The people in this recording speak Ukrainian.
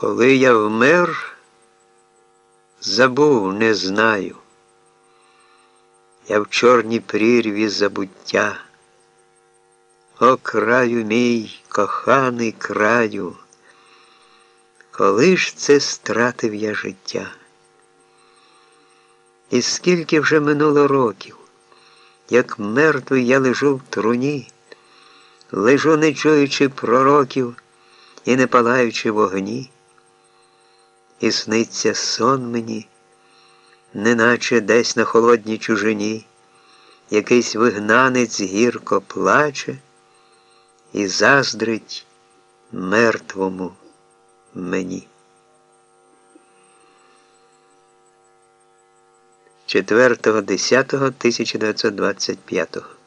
Коли я вмер, забув, не знаю. Я в чорній прірві забуття. О краю мій, коханий краю, коли ж це стратив я життя? І скільки вже минуло років, як мертвий я лежу в труні, лежу, не чуючи пророків і не палаючи вогні, і сниться сон мені, неначе десь на холодній чужині, якийсь вигнанець гірко плаче і заздрить мертвому мені. 4.10.1925